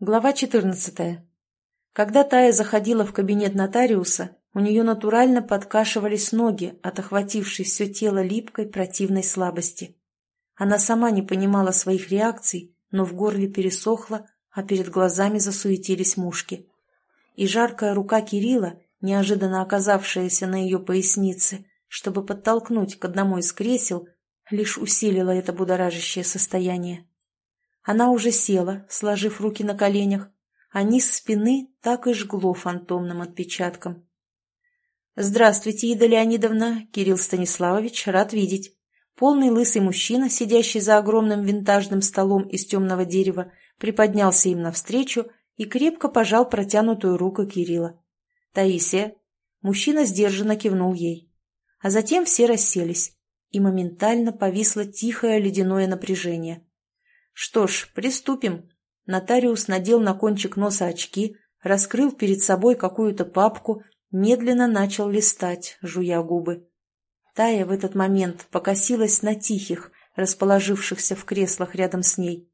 Глава 14. Когда Тая заходила в кабинет нотариуса, у нее натурально подкашивались ноги от охватившей все тело липкой противной слабости. Она сама не понимала своих реакций, но в горле пересохло, а перед глазами засуетились мушки. И жаркая рука Кирилла, неожиданно оказавшаяся на ее пояснице, чтобы подтолкнуть к одному из кресел, лишь усилила это будоражащее состояние. Она уже села, сложив руки на коленях, а низ спины так и жгло фантомным отпечатком. «Здравствуйте, Ида Леонидовна, Кирилл Станиславович, рад видеть». Полный лысый мужчина, сидящий за огромным винтажным столом из темного дерева, приподнялся им навстречу и крепко пожал протянутую руку Кирилла. «Таисия». Мужчина сдержанно кивнул ей. А затем все расселись, и моментально повисло тихое ледяное напряжение. Что ж, приступим. Нотариус надел на кончик носа очки, раскрыл перед собой какую-то папку, медленно начал листать, жуя губы. Тая в этот момент покосилась на тихих, расположившихся в креслах рядом с ней.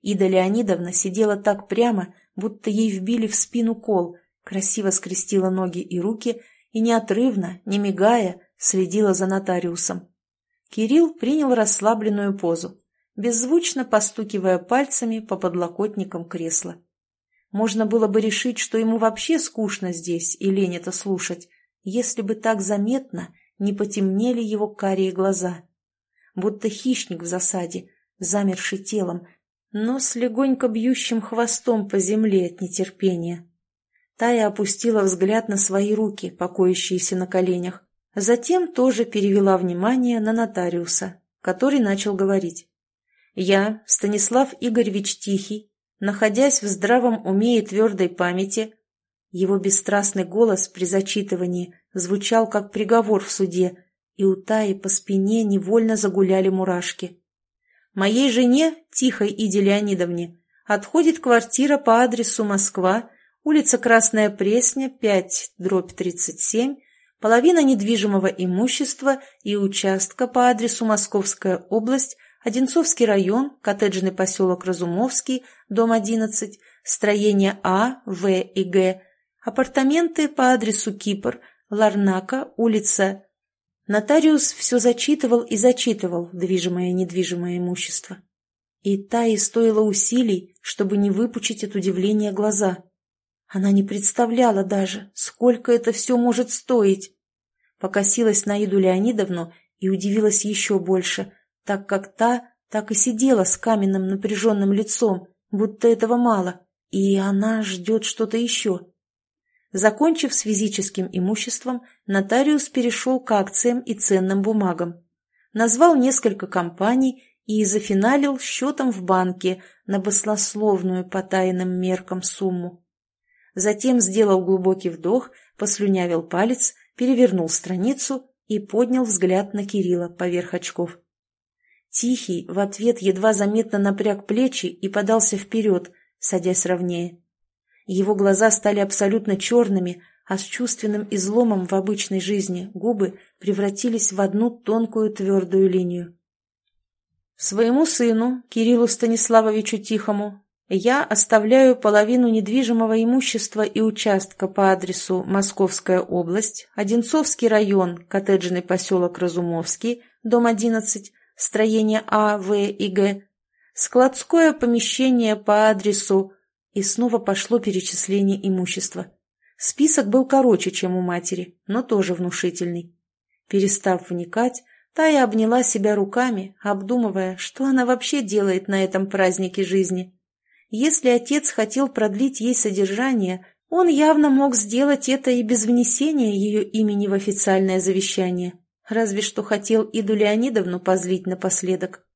Ида Леонидовна сидела так прямо, будто ей вбили в спину кол, красиво скрестила ноги и руки и неотрывно, не мигая, следила за нотариусом. Кирилл принял расслабленную позу беззвучно постукивая пальцами по подлокотникам кресла. Можно было бы решить, что ему вообще скучно здесь и лень это слушать, если бы так заметно не потемнели его карие глаза. Будто хищник в засаде, замерший телом, но с легонько бьющим хвостом по земле от нетерпения. Тая опустила взгляд на свои руки, покоящиеся на коленях, затем тоже перевела внимание на нотариуса, который начал говорить. Я, Станислав Игоревич Тихий, находясь в здравом уме и твердой памяти, его бесстрастный голос при зачитывании звучал как приговор в суде, и у Таи по спине невольно загуляли мурашки. Моей жене, Тихой Иде Леонидовне, отходит квартира по адресу Москва, улица Красная Пресня, 5, дробь 37, половина недвижимого имущества и участка по адресу Московская область, Одинцовский район, коттеджный поселок Разумовский, дом 11, строение А, В и Г, апартаменты по адресу Кипр, Ларнака, улица. Нотариус все зачитывал и зачитывал движимое и недвижимое имущество. И та и стоило усилий, чтобы не выпучить от удивления глаза. Она не представляла даже, сколько это все может стоить. Покосилась на Иду Леонидовну и удивилась еще больше – так как та так и сидела с каменным напряженным лицом, будто этого мало, и она ждет что-то еще. Закончив с физическим имуществом, нотариус перешел к акциям и ценным бумагам. Назвал несколько компаний и зафиналил счетом в банке на баслословную по тайным меркам сумму. Затем сделал глубокий вдох, послюнявил палец, перевернул страницу и поднял взгляд на Кирилла поверх очков. Тихий в ответ едва заметно напряг плечи и подался вперед, садясь ровнее. Его глаза стали абсолютно черными, а с чувственным изломом в обычной жизни губы превратились в одну тонкую твердую линию. Своему сыну, Кириллу Станиславовичу Тихому, я оставляю половину недвижимого имущества и участка по адресу Московская область, Одинцовский район, коттеджный поселок Разумовский, дом 11, строение А, В и Г, складское помещение по адресу, и снова пошло перечисление имущества. Список был короче, чем у матери, но тоже внушительный. Перестав вникать, Тая обняла себя руками, обдумывая, что она вообще делает на этом празднике жизни. Если отец хотел продлить ей содержание, он явно мог сделать это и без внесения ее имени в официальное завещание. Разве что хотел Иду Леонидовну позлить напоследок.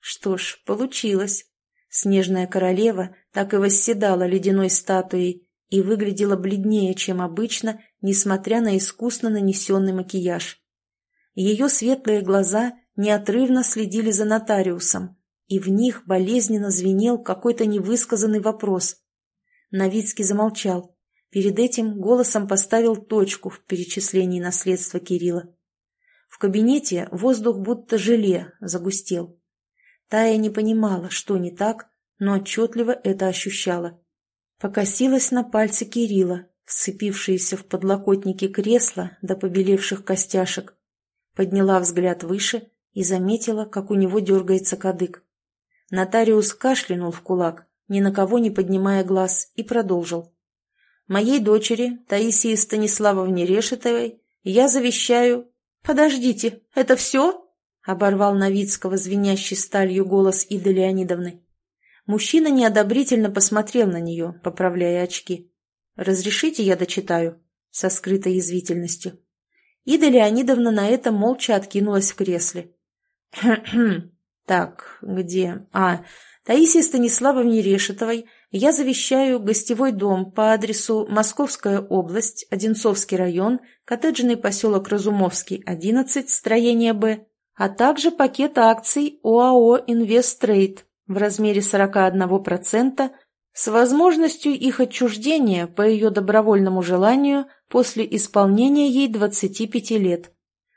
Что ж, получилось. Снежная королева так и восседала ледяной статуей и выглядела бледнее, чем обычно, несмотря на искусно нанесенный макияж. Ее светлые глаза неотрывно следили за нотариусом, и в них болезненно звенел какой-то невысказанный вопрос. Новицкий замолчал. Перед этим голосом поставил точку в перечислении наследства Кирилла. В кабинете воздух будто желе загустел. Тая не понимала, что не так, но отчетливо это ощущала. Покосилась на пальцы Кирилла, вцепившиеся в подлокотники кресла до побелевших костяшек. Подняла взгляд выше и заметила, как у него дергается кадык. Нотариус кашлянул в кулак, ни на кого не поднимая глаз, и продолжил. «Моей дочери, Таисии Станиславовне Решетовой, я завещаю...» «Подождите, это все?» — оборвал Новицкого звенящий сталью голос Иды Леонидовны. Мужчина неодобрительно посмотрел на нее, поправляя очки. «Разрешите, я дочитаю?» со скрытой язвительностью. Ида Леонидовна на это молча откинулась в кресле. Так, где? А, Таисии Станиславовне Решетовой я завещаю гостевой дом по адресу Московская область, Одинцовский район, коттеджный поселок Разумовский, 11, строение Б, а также пакет акций ОАО «Инвесттрейд» в размере 41% с возможностью их отчуждения по ее добровольному желанию после исполнения ей 25 лет.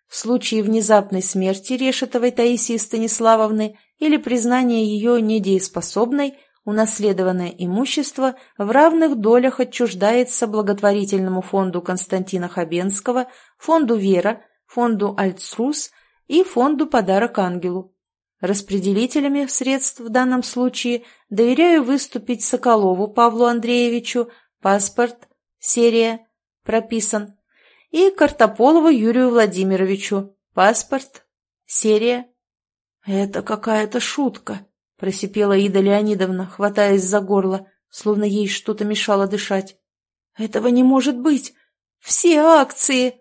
В случае внезапной смерти Решетовой Таисии Станиславовны или признания ее недееспособной, унаследованное имущество в равных долях отчуждается благотворительному фонду Константина Хабенского, фонду «Вера», фонду «Альцрус» и фонду «Подарок ангелу». Распределителями средств в данном случае доверяю выступить Соколову Павлу Андреевичу, паспорт, серия, прописан, и Картополову Юрию Владимировичу, паспорт, серия. «Это какая-то шутка», — просипела Ида Леонидовна, хватаясь за горло, словно ей что-то мешало дышать. «Этого не может быть! Все акции!»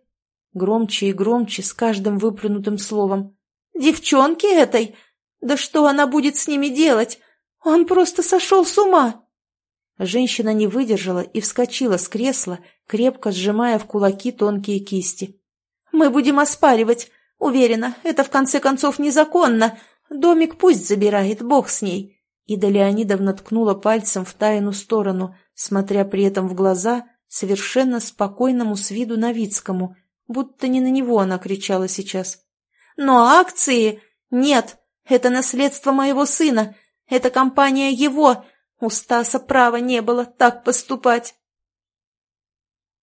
Громче и громче, с каждым выплюнутым словом. «Девчонки этой! Да что она будет с ними делать? Он просто сошел с ума!» Женщина не выдержала и вскочила с кресла, крепко сжимая в кулаки тонкие кисти. «Мы будем оспаривать. Уверена, это в конце концов незаконно. Домик пусть забирает, бог с ней». Ида Леонидовна ткнула пальцем в тайну сторону, смотря при этом в глаза совершенно спокойному с виду Новицкому, будто не на него она кричала сейчас. «Но акции? Нет, это наследство моего сына. Это компания его. У Стаса права не было так поступать.